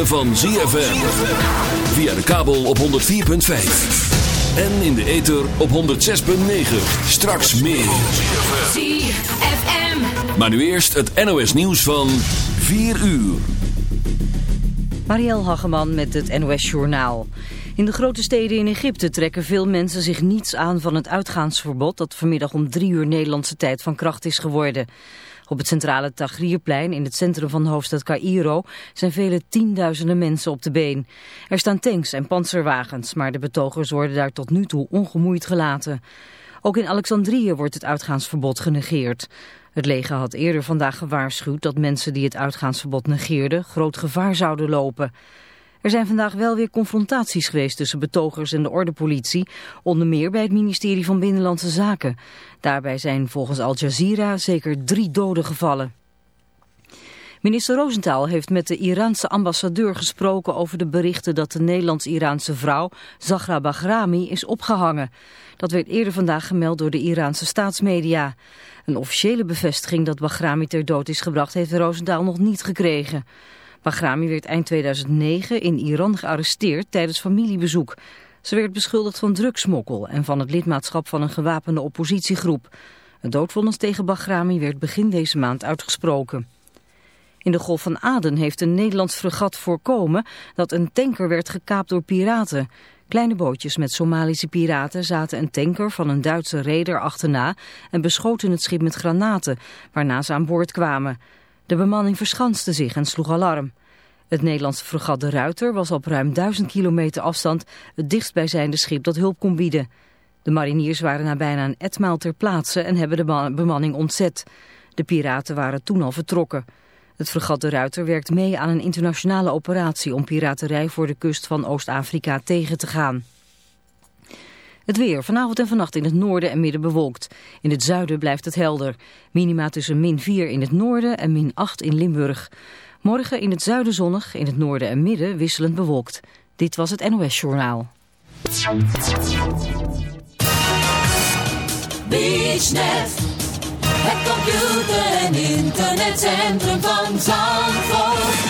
ritme van ZFM. Via de kabel op 104.5. En in de ether op 106.9. Straks meer. ZFM. Maar nu eerst het NOS nieuws van 4 uur. Marielle Hageman met het NOS Journaal. In de grote steden in Egypte trekken veel mensen zich niets aan van het uitgaansverbod dat vanmiddag om drie uur Nederlandse tijd van kracht is geworden. Op het centrale Tahrirplein in het centrum van de hoofdstad Cairo zijn vele tienduizenden mensen op de been. Er staan tanks en panzerwagens, maar de betogers worden daar tot nu toe ongemoeid gelaten. Ook in Alexandrië wordt het uitgaansverbod genegeerd. Het leger had eerder vandaag gewaarschuwd dat mensen die het uitgaansverbod negeerden groot gevaar zouden lopen. Er zijn vandaag wel weer confrontaties geweest tussen betogers en de ordepolitie, onder meer bij het ministerie van Binnenlandse Zaken. Daarbij zijn volgens Al Jazeera zeker drie doden gevallen. Minister Roosentaal heeft met de Iraanse ambassadeur gesproken over de berichten dat de Nederlands-Iraanse vrouw Zahra Bahrami is opgehangen. Dat werd eerder vandaag gemeld door de Iraanse staatsmedia. Een officiële bevestiging dat Bahrami ter dood is gebracht heeft Roosentaal nog niet gekregen. Bahrami werd eind 2009 in Iran gearresteerd tijdens familiebezoek. Ze werd beschuldigd van drugsmokkel en van het lidmaatschap van een gewapende oppositiegroep. Een doodvonnis tegen Bahrami werd begin deze maand uitgesproken. In de Golf van Aden heeft een Nederlands fregat voorkomen dat een tanker werd gekaapt door piraten. Kleine bootjes met Somalische piraten zaten een tanker van een Duitse reder achterna en beschoten het schip met granaten, waarna ze aan boord kwamen. De bemanning verschanste zich en sloeg alarm. Het Nederlandse fregat De Ruiter was op ruim 1000 kilometer afstand het dichtstbijzijnde schip dat hulp kon bieden. De mariniers waren na bijna een etmaal ter plaatse en hebben de bemanning ontzet. De piraten waren toen al vertrokken. Het fregat De Ruiter werkt mee aan een internationale operatie om piraterij voor de kust van Oost-Afrika tegen te gaan. Het weer. Vanavond en vannacht in het noorden en midden bewolkt. In het zuiden blijft het helder. Minima tussen min 4 in het noorden en min 8 in Limburg. Morgen in het zuiden zonnig, in het noorden en midden wisselend bewolkt. Dit was het NOS Journaal. Het computer- en internetcentrum van Zandvoort.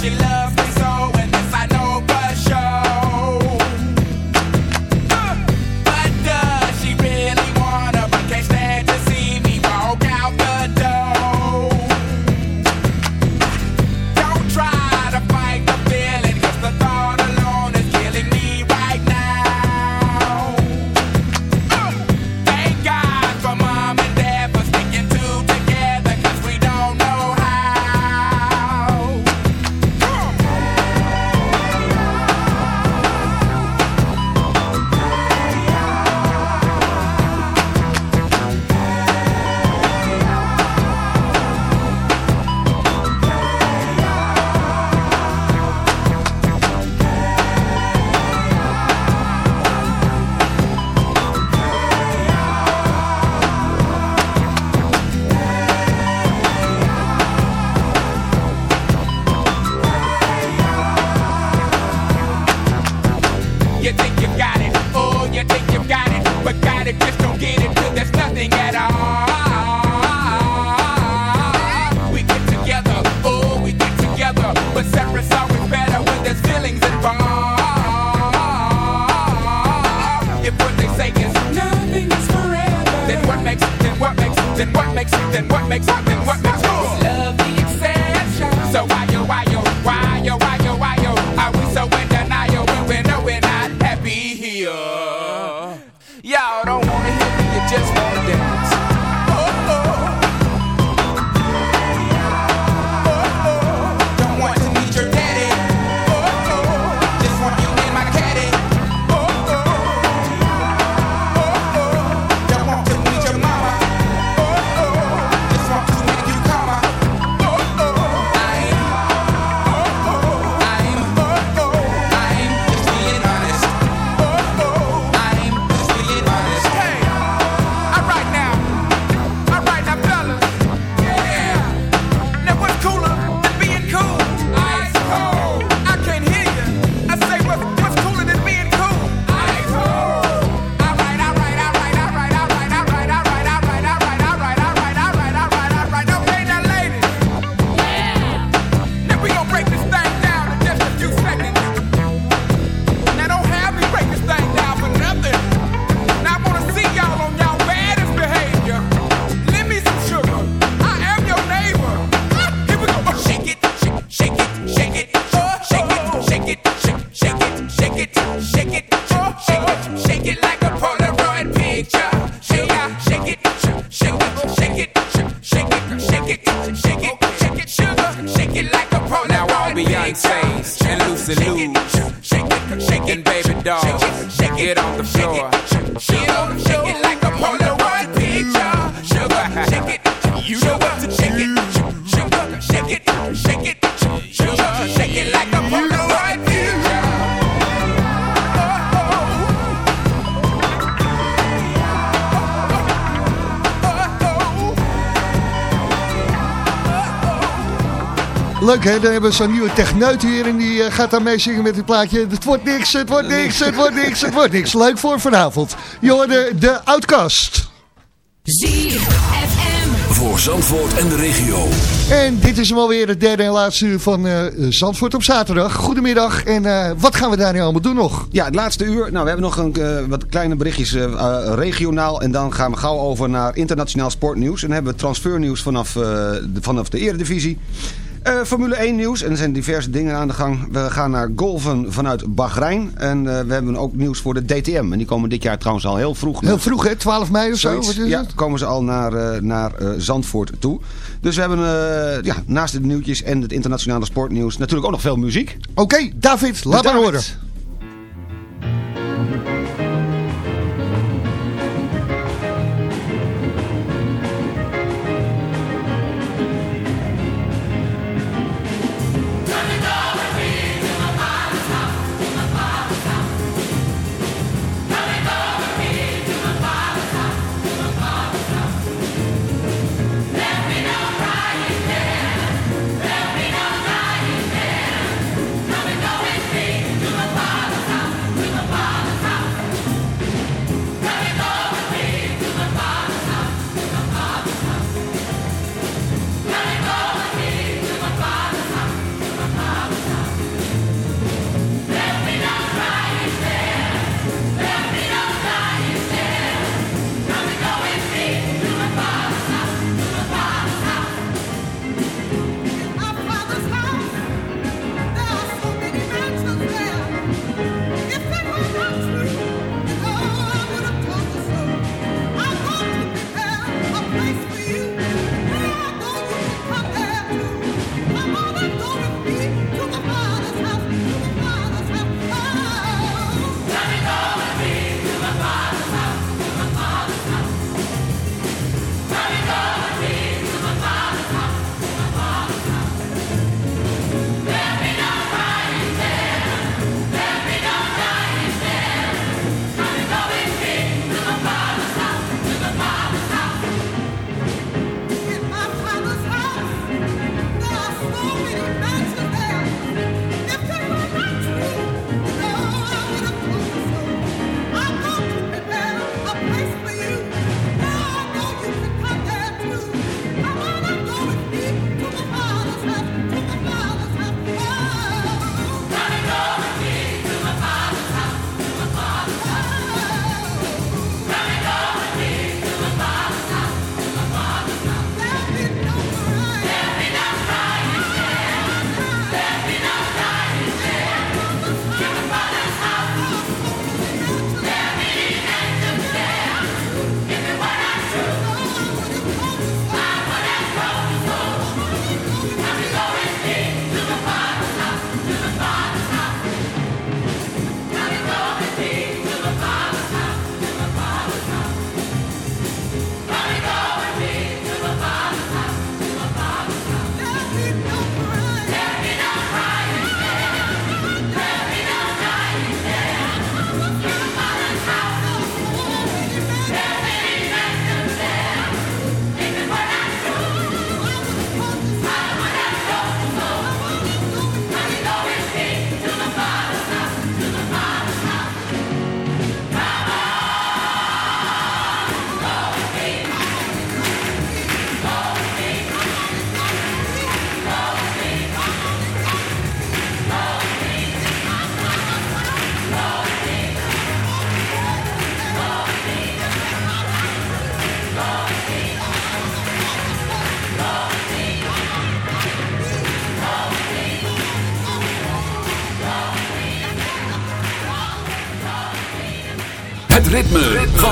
she left. Leuk hè, dan hebben we zo'n nieuwe techneut hier en die eh, gaat daarmee zingen met het plaatje. Het wordt niks, het wordt niks, het wordt niks, het wordt niks. Leuk voor vanavond. Je hoorde de Outcast. ZFM. Voor Zandvoort en de regio. En dit is hem alweer het derde en laatste uur van eh, Zandvoort op zaterdag. Goedemiddag en eh, wat gaan we daar nu allemaal doen nog? Ja, het laatste uur. Nou, we hebben nog een, eh, wat kleine berichtjes regionaal. En dan gaan we gauw over naar internationaal sportnieuws. En dan hebben we transfernieuws vanaf, eh, de, vanaf de Eredivisie. Eh, Formule 1 nieuws. En er zijn diverse dingen aan de gang. We gaan naar golven vanuit Bahrein. En eh, we hebben ook nieuws voor de DTM. En die komen dit jaar trouwens al heel vroeg. Heel vroeg hè, 12 mei of zo? Zoiets. Wat is ja, het? komen ze al naar, eh, naar Zandvoort toe. Dus we hebben ja, naast de nieuwtjes en het internationale sportnieuws natuurlijk ook nog veel muziek. Oké, David, laat maar horen.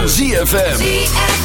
ZFM.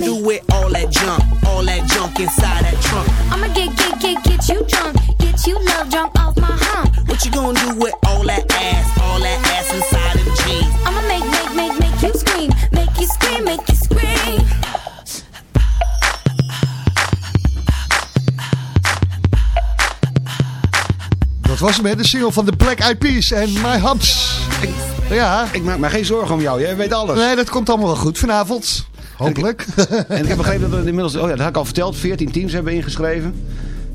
Do with all that junk? All that junk inside that trunk? I'ma get, get, get, get you drunk. Get you love drunk off my hump. What you gonna do with all that ass? All that ass inside them jeans? I'ma make, make, make, make you scream. Make you scream, make you scream. Dat was hem, hè? De single van de Black Eyed Peas en My Humps. Ja. Ik maak me geen zorgen om jou, jij weet alles. Nee, dat komt allemaal wel goed vanavond. Hopelijk. En ik heb begrepen dat er inmiddels, oh ja, dat had ik al verteld, 14 teams hebben ingeschreven.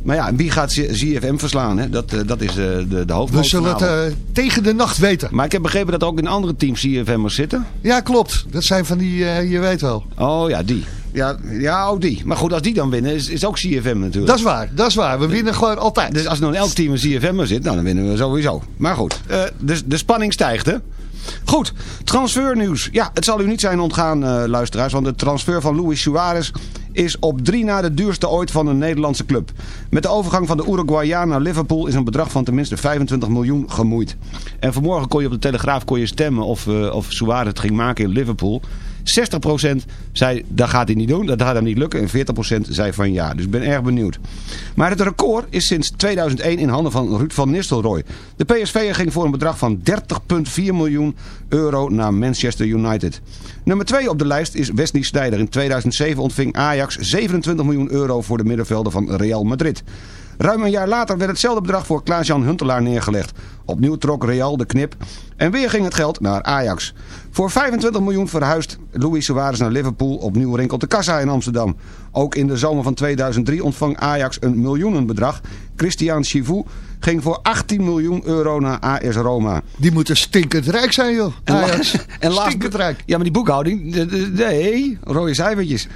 Maar ja, wie gaat ZFM verslaan? Hè? Dat, eh, dat is eh, de, de hoofdmoot We zullen het eh, tegen de nacht weten. Maar ik heb begrepen dat er ook in andere teams ZFM'ers zitten. Ja, klopt. Dat zijn van die, je weet wel. Oh ja, die. Ja, ja, oh die. Maar goed, als die dan winnen, is, is ook CFM natuurlijk. Dat is waar, dat is waar. We winnen gewoon altijd. Dus als er nou in elk team een CFM'er zit, nou, dan winnen we sowieso. Maar goed, dus de spanning stijgt, hè? Goed, transfernieuws. Ja, het zal u niet zijn ontgaan, eh, luisteraars, want de transfer van Luis Suarez is op drie na de duurste ooit van een Nederlandse club. Met de overgang van de Uruguayaan naar Liverpool is een bedrag van tenminste 25 miljoen gemoeid. En vanmorgen kon je op de Telegraaf kon je stemmen of, eh, of Suarez het ging maken in Liverpool. 60% zei dat gaat hij niet doen, dat gaat hem niet lukken. En 40% zei van ja, dus ik ben erg benieuwd. Maar het record is sinds 2001 in handen van Ruud van Nistelrooy. De PSV ging voor een bedrag van 30,4 miljoen euro naar Manchester United. Nummer 2 op de lijst is Wesley Sneijder. In 2007 ontving Ajax 27 miljoen euro voor de middenvelder van Real Madrid. Ruim een jaar later werd hetzelfde bedrag voor Klaas-Jan Huntelaar neergelegd. Opnieuw trok Real de knip en weer ging het geld naar Ajax. Voor 25 miljoen verhuist Luis Suarez naar Liverpool. Opnieuw rinkelt de kassa in Amsterdam. Ook in de zomer van 2003 ontvang Ajax een miljoenenbedrag. Christian Chivou ging voor 18 miljoen euro naar AS Roma. Die moeten stinkend rijk zijn, joh. En, la- Ajax. en stinkend rijk. Ja, maar die boekhouding, nee, rode cijfertjes.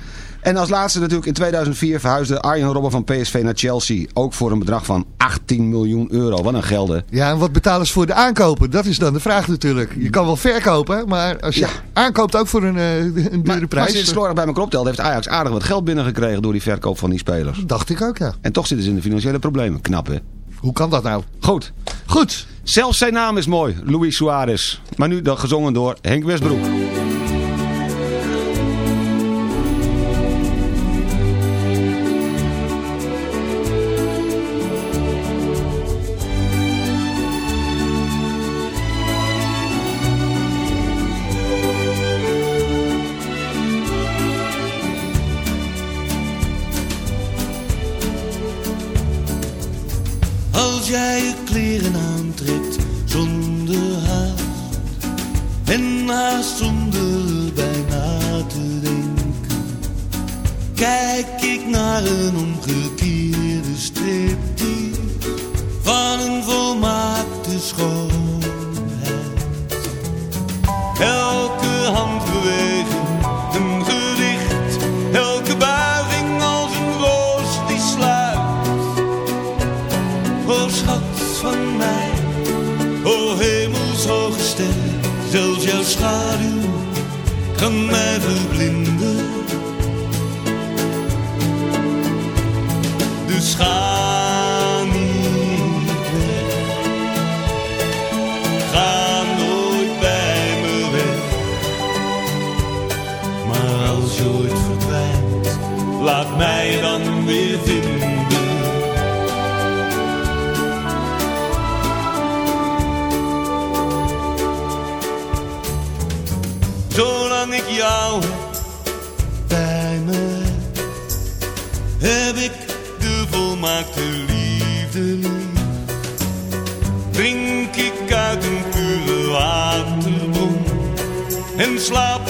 En als laatste natuurlijk in 2004 verhuisde Arjen Robben van PSV naar Chelsea. Ook voor een bedrag van 18 miljoen euro. Wat een gelden. Ja, en wat betalen ze voor de aankopen? Dat is dan de vraag natuurlijk. Je kan wel verkopen, maar als je Ja. aankoopt ook voor een, eh, een dure Maar als prijs. je het slordig bij elkaar optelt, heeft Ajax aardig wat geld binnengekregen door die verkoop van die spelers. Dacht ik ook, ja. En toch zitten ze in de financiële problemen. Knap, hè? Hoe kan dat nou? Goed. Goed. Zelfs zijn naam is mooi, Luis Suarez. Maar nu dan gezongen door Henk Westbroek. Als je ooit verdwijnt, laat mij dan weer vinden. Zolang ik jou bij me, heb ik de volmaakte liefde lief. Drink ik uit een pure waterbron en slaap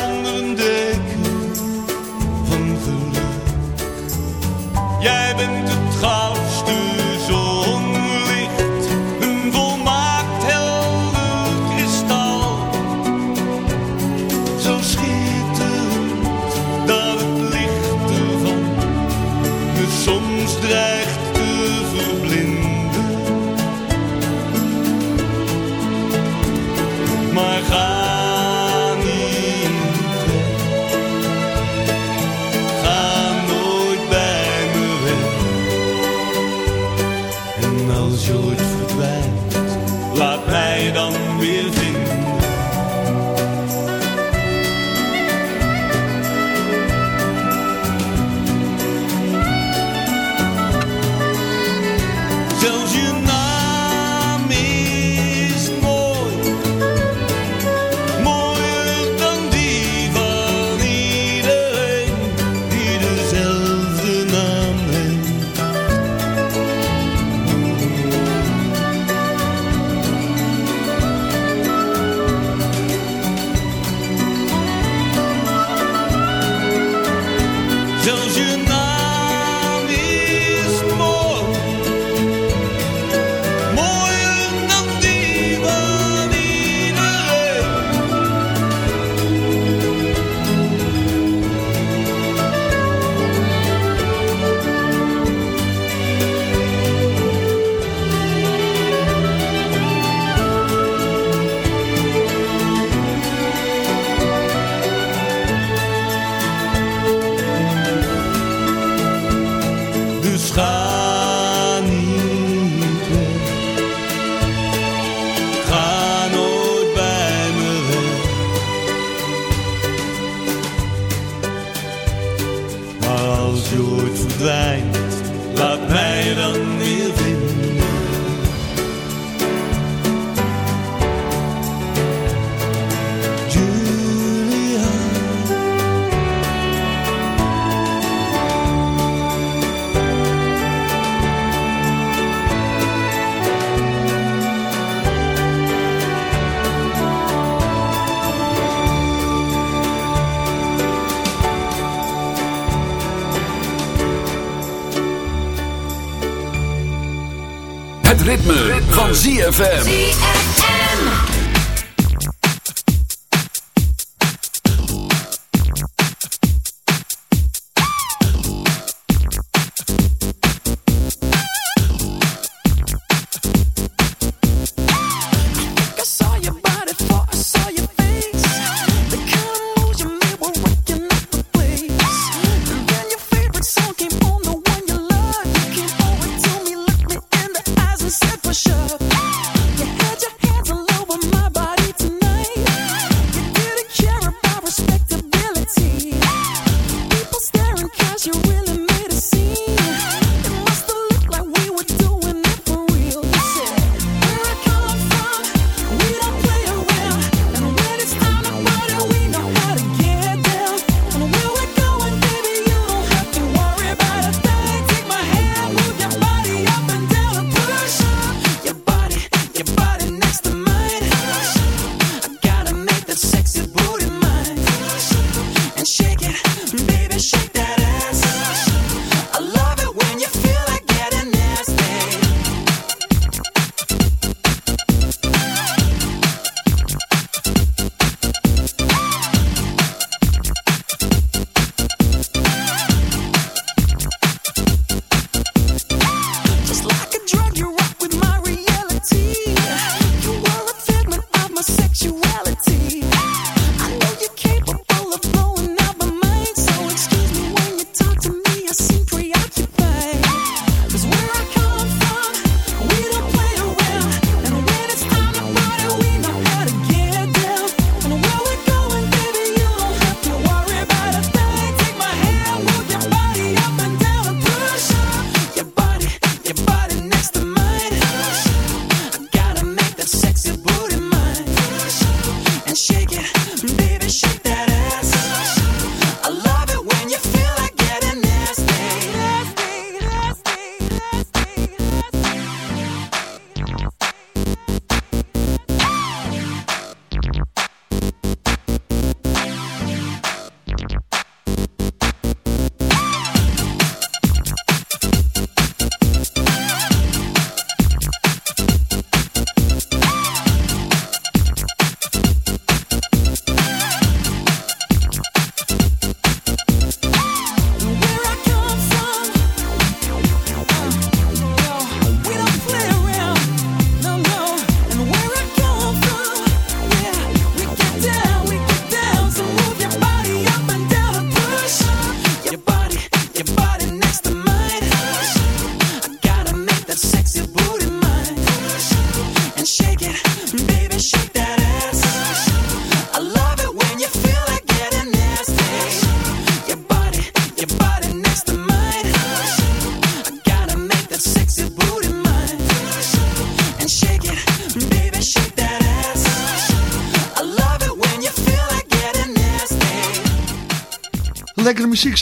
van ZFM.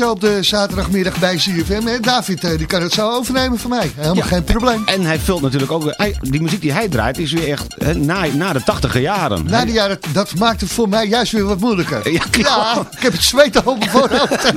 Zo op de zaterdagmiddag bij CFM. En David, eh, die kan het zo overnemen van mij. Helemaal geen probleem. En hij vult natuurlijk ook... hij- die muziek die hij draait is weer echt hè, na, na de tachtiger jaren. Na de jaren, dat maakt het voor mij juist weer wat moeilijker. Ja, Ja, ik heb het zweet al op mijn voorhoofd.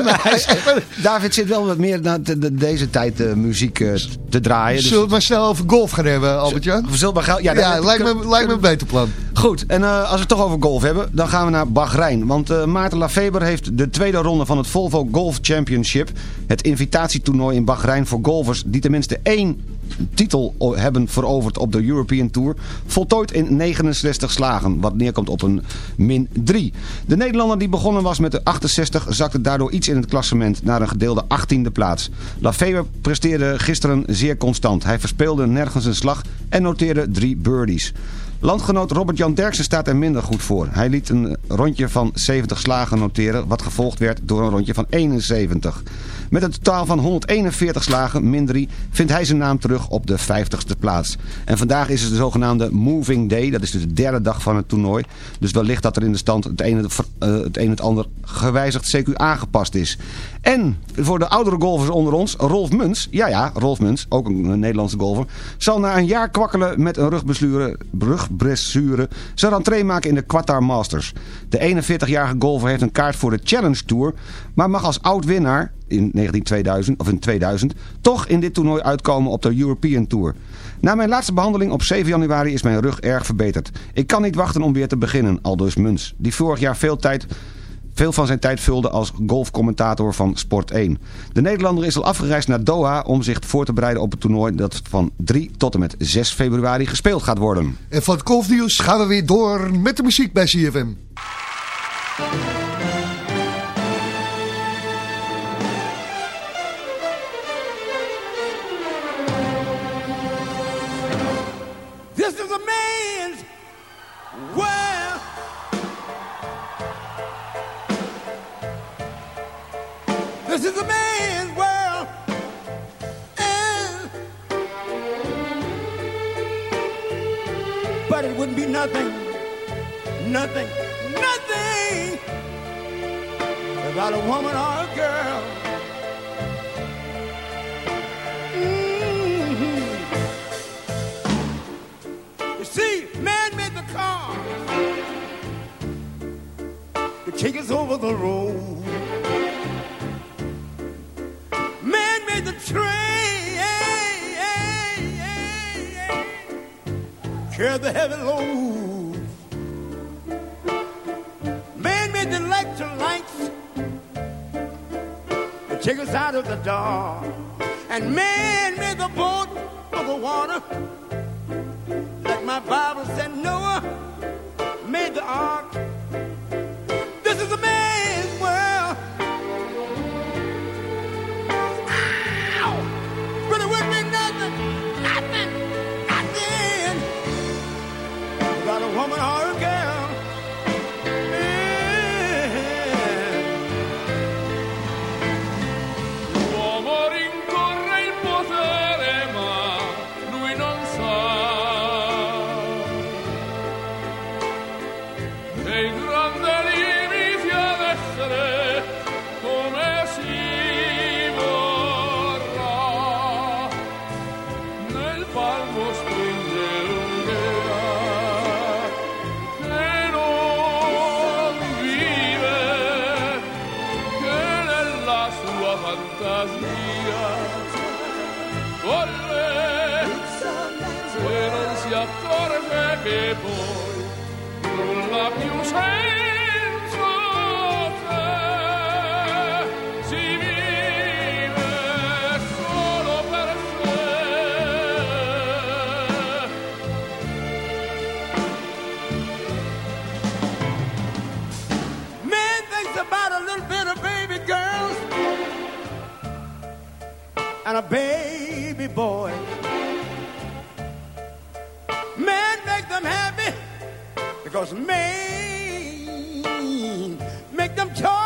David zit wel wat meer naar de- de- deze tijd eh, muziek eh, te draaien. Dus Zullen we het maar snel over golf gaan hebben, zullen maar ja, Ja, dat- lijkt, me, lijkt me een beter plan. Goed, en eh, als we het toch over golf hebben, dan gaan we naar Bahrein. Want eh, Maarten Lafeber heeft de tweede ronde van het Volvo Golf Championship... het invitatietoernooi in Bahrein voor golfers... die tenminste één titel hebben veroverd op de European Tour... voltooid in 69 slagen, wat neerkomt op een min 3. De Nederlander die begonnen was met de 68... zakte daardoor iets in het klassement naar een gedeelde 18e plaats. Lafeber presteerde gisteren zeer constant. Hij verspeelde nergens een slag en noteerde drie birdies. Landgenoot Robert-Jan Derksen staat er minder goed voor. Hij liet een rondje van 70 slagen noteren, wat gevolgd werd door een rondje van 71. Met een totaal van 141 slagen, min 3, vindt hij zijn naam terug op de 50ste plaats. En vandaag is het de zogenaamde Moving Day, dat is dus de derde dag van het toernooi. Dus wellicht dat er in de stand het een, eh, het en het ander gewijzigd CQ aangepast is. En voor de oudere golfers onder ons, Rolf Muns, ja ja, Rolf Muns, ook een Nederlandse golfer, zal na een jaar kwakkelen met een rugblessure, zijn rentree maken in de Qatar Masters. De 41-jarige golfer heeft een kaart voor de Challenge Tour, maar mag als oud-winnaar in 192000, of in 2000 toch in dit toernooi uitkomen op de European Tour. Na mijn laatste behandeling op 7 januari is mijn rug erg verbeterd. Ik kan niet wachten om weer te beginnen, aldus Muns, die vorig jaar veel tijd veel van zijn tijd vulde als golfcommentator van Sport 1. De Nederlander is al afgereisd naar Doha om zich voor te bereiden op het toernooi dat van 3 tot en met 6 februari gespeeld gaat worden. En van het golfnieuws gaan we weer door met de muziek bij CFM. Wouldn't be nothing, nothing, nothing without a woman or a girl. Mhm. You see, man made the car to take us over the road. Man made the train, carry the heavy load. Made the electric lights to take us out of the dark. And made the boat for the water. Like my Bible said, Noah made the ark. them charge.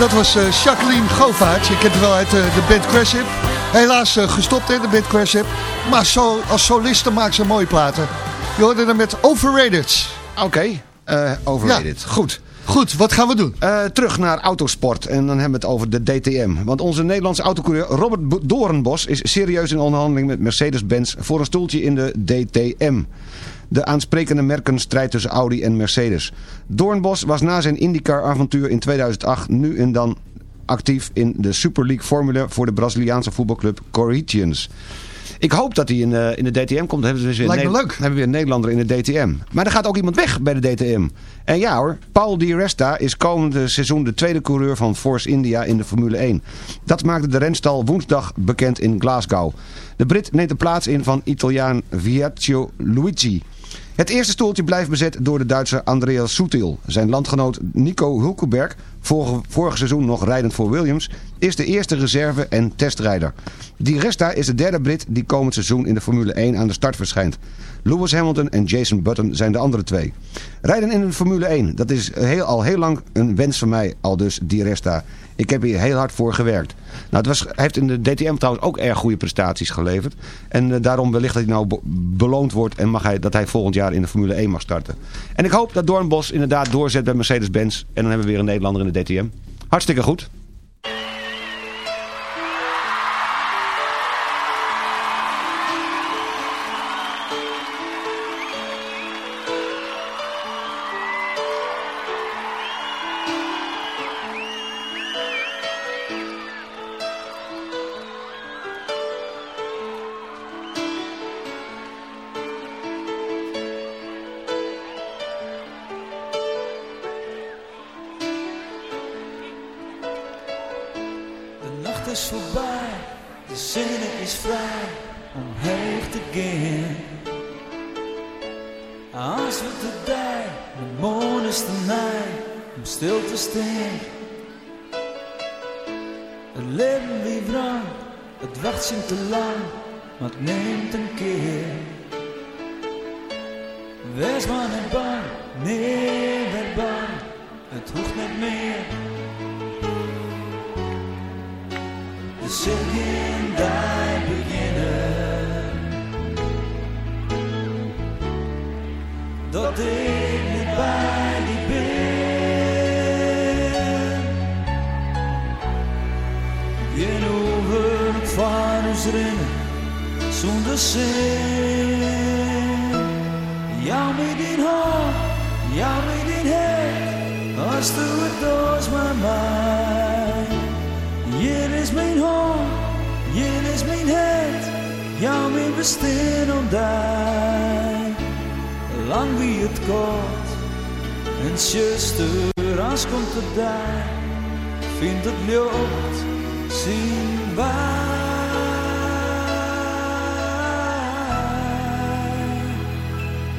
Dat was eh, Jacqueline Govaert. Je kent haar wel uit eh, de band Crash Hip. Helaas eh, gestopt hè, de band Crash Hip. Maar zo, als soliste maakt ze mooie platen. Je hoorde hem met Overrated. Oké, overrated. Goed. Goed, wat gaan we doen? Terug naar autosport en dan hebben we het over de DTM. Want onze Nederlandse autocoureur Robert Bo- Doornbos is serieus in onderhandeling met Mercedes-Benz voor een stoeltje in de DTM. De aansprekende merkenstrijd tussen Audi en Mercedes. Doornbos was na zijn IndyCar-avontuur in 2008 nu en dan actief in de Super League Formule voor de Braziliaanse voetbalclub Corinthians. Ik hoop dat hij in, eh, in de DTM komt. Hebben we weer Lijkt me leuk. hebben we weer een Nederlander in de DTM. Maar er gaat ook iemand weg bij de DTM. En ja hoor, Paul Di Resta is komende seizoen de tweede coureur van Force India in de Formule 1. Dat maakte de renstal woensdag bekend in Glasgow. De Brit neemt de plaats in van Italiaan Viaccio Luigi. Het eerste stoeltje blijft bezet door de Duitser Andreas Soetil. Zijn landgenoot Nico Hulkenberg, vorige, vorig seizoen nog rijdend voor Williams, is de eerste reserve en testrijder. Di Resta is de derde Brit die komend seizoen in de Formule 1 aan de start verschijnt. Lewis Hamilton en Jason Button zijn de andere twee. Rijden in de Formule 1, dat is heel, al heel lang een wens van mij, al dus Di Resta. Ik heb hier heel hard voor gewerkt. Nou, het was, hij heeft in de DTM trouwens ook erg goede prestaties geleverd. En eh, daarom wellicht dat hij nou be- beloond wordt en mag hij, dat hij volgend jaar in de Formule 1 mag starten. En ik hoop dat Doornbos inderdaad doorzet bij Mercedes-Benz. En dan hebben we weer een Nederlander in de DTM. Hartstikke goed. Het kort, en zuster, als komt het daar, vindt het lucht, zien waar.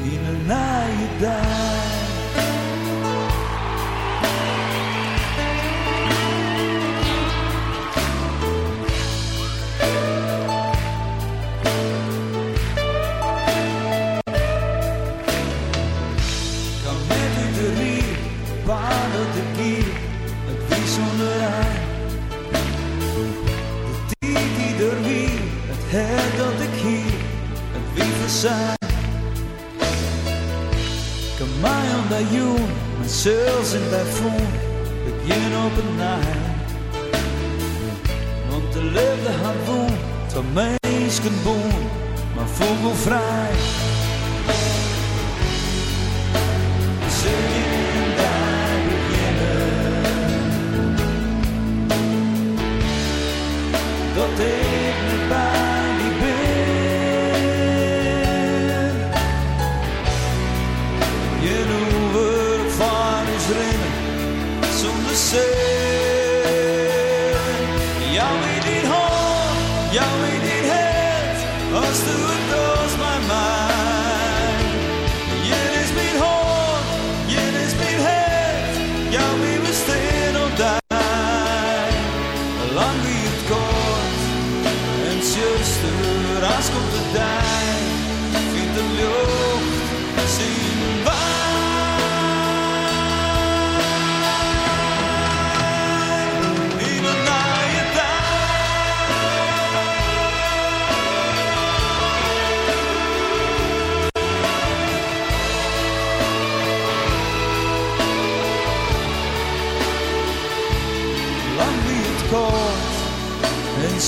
In een naaie dag. Verzijn. Kan mij dat joen, mijn zelfs in bij voen, begin op het naai. Want de liefde had woon, van meisken boon, maar vogelvrij. Zullen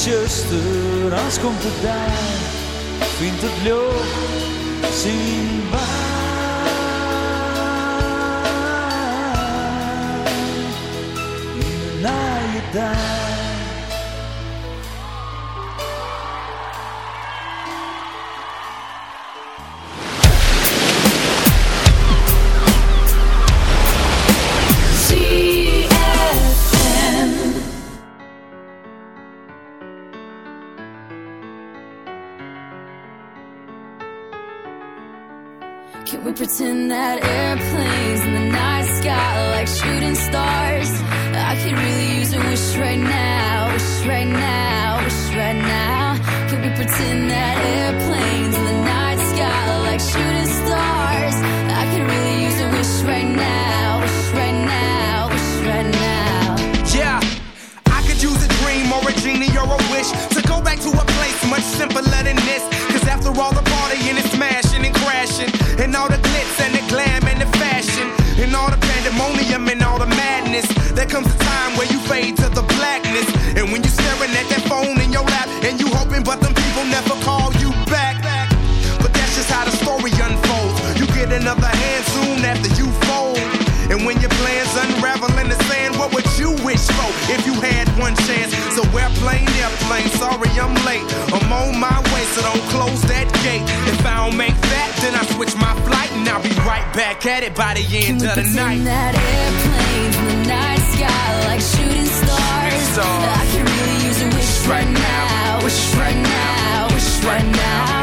zuster, als komt het daar, vindt het lucht, zien back at it by the Can end we of the night. that airplanes in the night sky like shooting stars? stars. I could really use a wish right now, wish right now, wish right now. Can we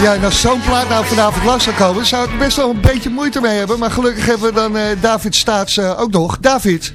Ja, en als zo'n plaat nou vanavond langs zou komen, zou ik er best wel een beetje moeite mee hebben. Maar gelukkig hebben we dan eh, David Staats eh, ook nog. David,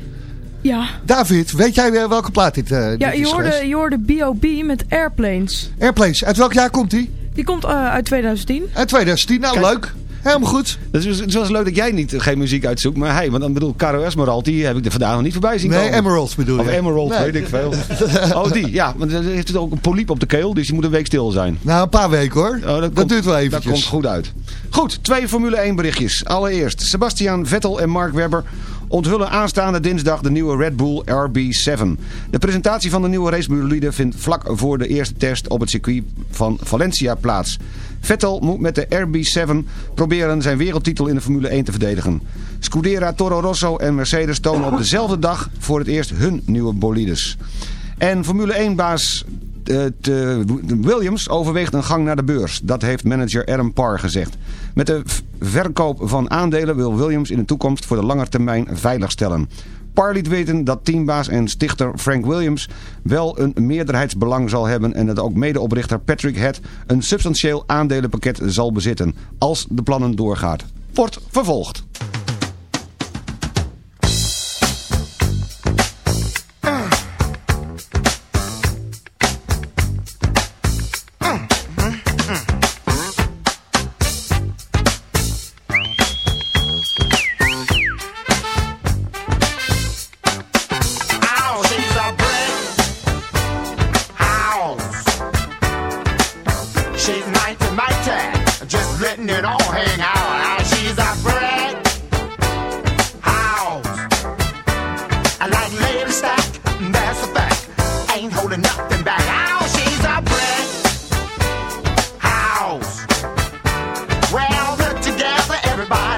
Ja, David, weet jij weer welke plaat dit, eh dit ja is je, geweest? hoorde, je hoorde B.O.B. met Airplanes. Airplanes, uit welk jaar komt die? Die komt eh, uit 2010. Uit 2010, nou Kijk. leuk. Helemaal goed. Het is, het was leuk dat jij niet, geen muziek uitzoekt, maar hij. Want dan bedoel, Caro Esmeralda, die heb ik er vandaag nog niet voorbij zien Nee, komen. Emerald bedoel je. Of Emerald, Nee. weet ik veel. oh, die, ja. Want dan heeft het ook een poliep op de keel, dus die moet een week stil zijn. Nou, een paar weken hoor. Oh, dat komt- duurt wel eventjes. Dat komt goed uit. Goed, twee Formule 1 berichtjes. Allereerst, Sebastian Vettel en Mark Webber onthullen aanstaande dinsdag de nieuwe Red Bull RB7. De presentatie van de nieuwe racebolide vindt vlak voor de eerste test op het circuit van Valencia plaats. Vettel moet met de RB7 proberen zijn wereldtitel in de Formule 1 te verdedigen. Scudera, Toro Rosso en Mercedes tonen op dezelfde dag voor het eerst hun nieuwe bolides. En Formule 1-baas eh, Williams overweegt een gang naar de beurs. Dat heeft manager Adam Parr gezegd. Met de verkoop van aandelen wil Williams in de toekomst voor de lange termijn veiligstellen. Parr liet weten dat teambaas en stichter Frank Williams wel een meerderheidsbelang zal hebben en dat ook medeoprichter Patrick Head een substantieel aandelenpakket zal bezitten als de plannen doorgaat. Wordt vervolgd.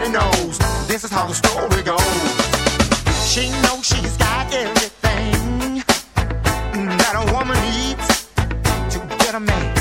Everybody knows this is how the story goes. She knows she's got everything that a woman needs to get a man.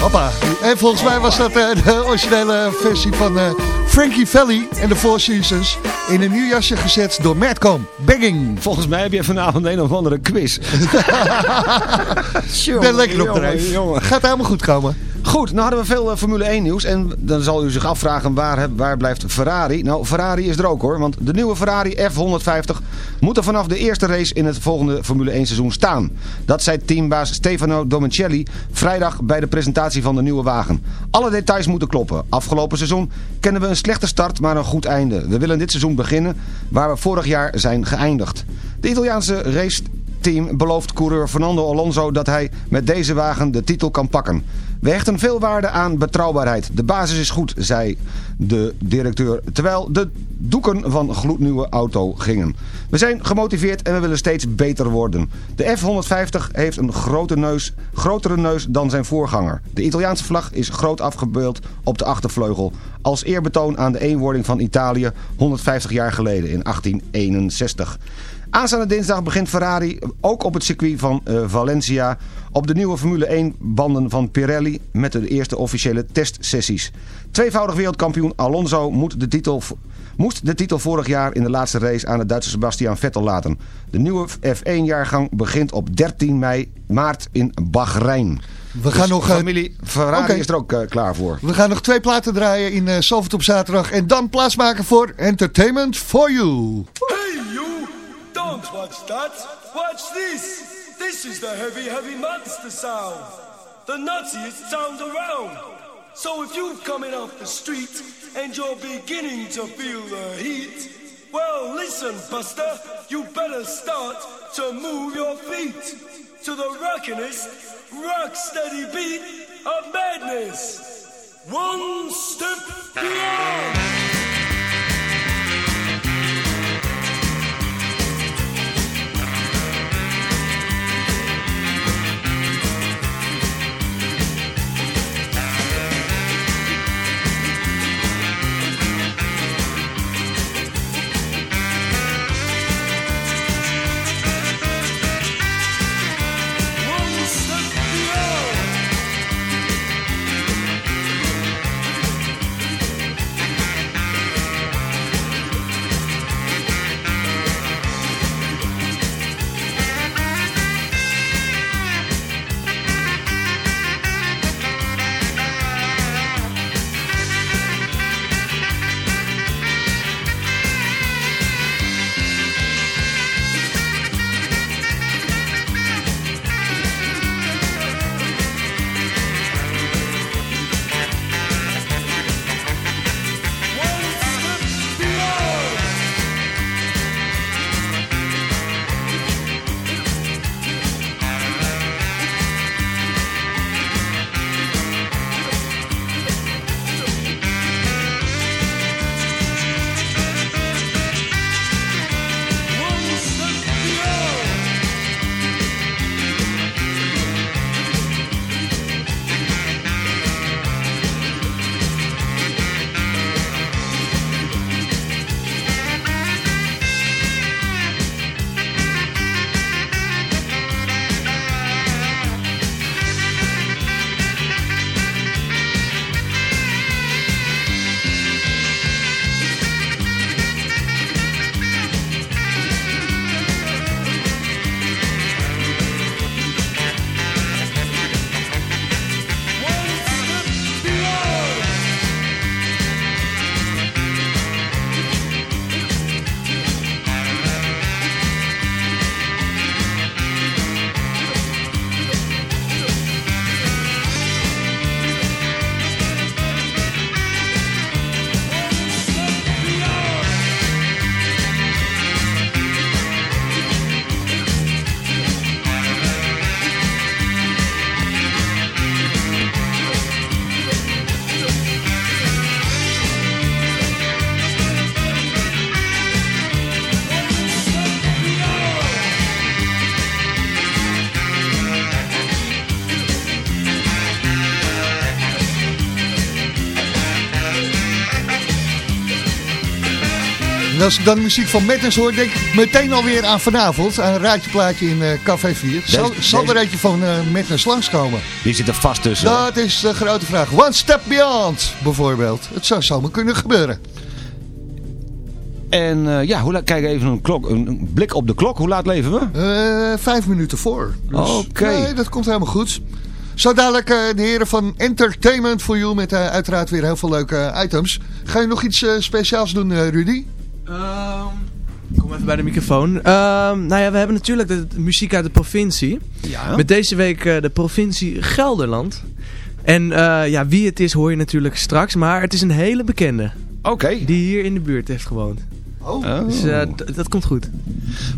Hoppa. En volgens mij was dat eh, de originele versie van eh, Frankie Valli en de Four Seasons. In een nieuw jasje gezet door Madcom. Begging. Volgens mij heb je vanavond een of andere quiz. Ik ben lekker op de Jongen, jongen. Gaat helemaal goed komen. Goed, nou hadden we veel eh, Formule 1 nieuws. En dan zal u zich afvragen waar, waar blijft Ferrari? Nou, Ferrari is er ook hoor. Want de nieuwe Ferrari F150 moet er vanaf de eerste race in het volgende Formule 1 seizoen staan. Dat zei teambaas Stefano Domicelli vrijdag bij de presentatie van de nieuwe wagen. Alle details moeten kloppen. Afgelopen seizoen kennen we een slechte start, maar een goed einde. We willen dit seizoen beginnen waar we vorig jaar zijn geëindigd. De Italiaanse race team belooft coureur Fernando Alonso dat hij met deze wagen de titel kan pakken. We hechten veel waarde aan betrouwbaarheid. De basis is goed, zei de directeur, terwijl de doeken van gloednieuwe auto gingen. We zijn gemotiveerd en we willen steeds beter worden. De F-150 heeft een grote neus, grotere neus dan zijn voorganger. De Italiaanse vlag is groot afgebeeld op de achtervleugel... als eerbetoon aan de eenwording van Italië 150 jaar geleden in 1861. Aanstaande dinsdag begint Ferrari ook op het circuit van eh, Valencia op de nieuwe Formule 1 banden van Pirelli met de eerste officiële testsessies. Tweevoudig wereldkampioen Alonso moet de titel, moest de titel vorig jaar in de laatste race aan de Duitse Sebastian Vettel laten. De nieuwe F1-jaargang begint op 13 mei, maart in Bahrein. We gaan nog, eh, Familie Ferrari is er ook eh, klaar voor. We gaan nog twee platen draaien in uh, Salford op zaterdag. En dan plaatsmaken voor Entertainment for You. Hey you! Don't watch that! Watch this! This is the heavy, heavy monster sound. The nuttiest sound around. So if you're coming off the street and you're beginning to feel the heat, well, listen, Buster, you better start to move your feet to the rockinest, rock steady beat of madness. One step beyond. Als ik dan muziek van Madness hoor, denk ik meteen alweer aan vanavond. Aan een raadje plaatje in eh, Café 4. Zal, Deze- zal er eentje van eh Madness langskomen? Die zit er vast tussen. Dat is de grote vraag. One Step Beyond, bijvoorbeeld. Het zou zomaar kunnen gebeuren. En eh, ja, hoe laat, kijk even een, klok, een, blik op de klok. Hoe laat leven we? Vijf minuten voor. Dus, Oké. Nee, dat komt helemaal goed. Zo dadelijk de heren van Entertainment for You met uiteraard weer heel veel leuke items. Ga je nog iets speciaals doen, Rudy? Ehm, Kom even bij de microfoon. Ehm, nou ja, we hebben natuurlijk de, de muziek uit de provincie. Ja. Met deze week eh, de provincie Gelderland. En eh, ja, wie het is hoor je natuurlijk straks. Maar het is een hele bekende. Oké. Die hier in de buurt heeft gewoond. Oh. Dus eh, d- dat komt goed.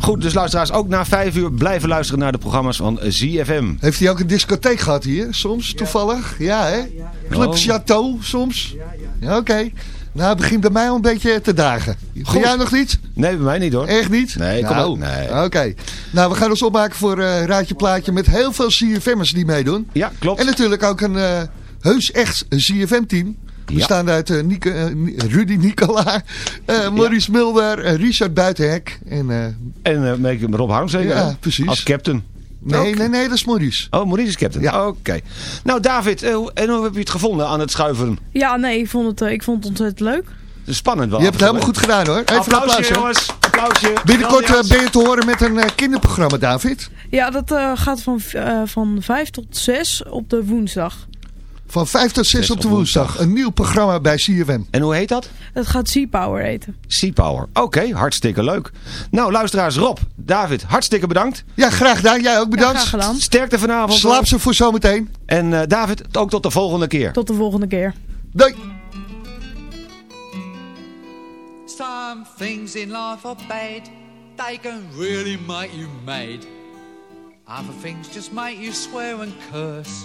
Goed, dus luisteraars ook na vijf uur blijven luisteren naar de programma's van ZFM. Heeft hij ook een discotheek gehad hier, soms, toevallig? Ja, hè? Club Oh. Chateau, soms? Ja, oké. Nou, het begint bij mij al een beetje te dagen. Goed. Jij nog niet? Nee, bij mij niet hoor. Echt niet? Nee, kom nou, op. Nee. Oké. Nou, we gaan ons opmaken voor eh Raadje Plaatje met heel veel CFM'ers die meedoen. Ja, klopt. En natuurlijk ook een eh, heus echt CFM-team. Bestaande uit eh, Nieke, Rudy Nicola, eh, Maurice Mulder, eh, Richard Buitenhek en... En uh, Rob Harms zeker? Ja, precies. Als captain. Nee, nee, nee, dat is Maurice. Oh, Maurice is captain. Ja. Oké. Nou, David, eh, hoe- en hoe heb je het gevonden aan het schuiveren? Ja, nee, ik vond het, eh, ik vond het ontzettend leuk. Spannend wel. Je hebt het helemaal goed gedaan hoor. Even een Applausje, applaus. hè. jongens. Applausje. Binnenkort eh, ben je te horen met een eh, kinderprogramma, David. Ja, dat eh, gaat van, eh, van 5 tot 6 op de woensdag. Van 5 tot 6 op de woensdag. Een nieuw programma bij CFM. En hoe heet dat? Het gaat Sea Power eten. Sea Power. Oké, hartstikke leuk. Nou, luisteraars Rob, David, hartstikke bedankt. Ja, graag gedaan. Jij ook bedankt. Ja, graag gedaan. Sterkte vanavond. Slaap ze voor zometeen. En eh, David, ook tot de volgende keer. Tot de volgende keer. Doei. Some things in life are bad. They can really make you mad. Other things just make you swear and curse.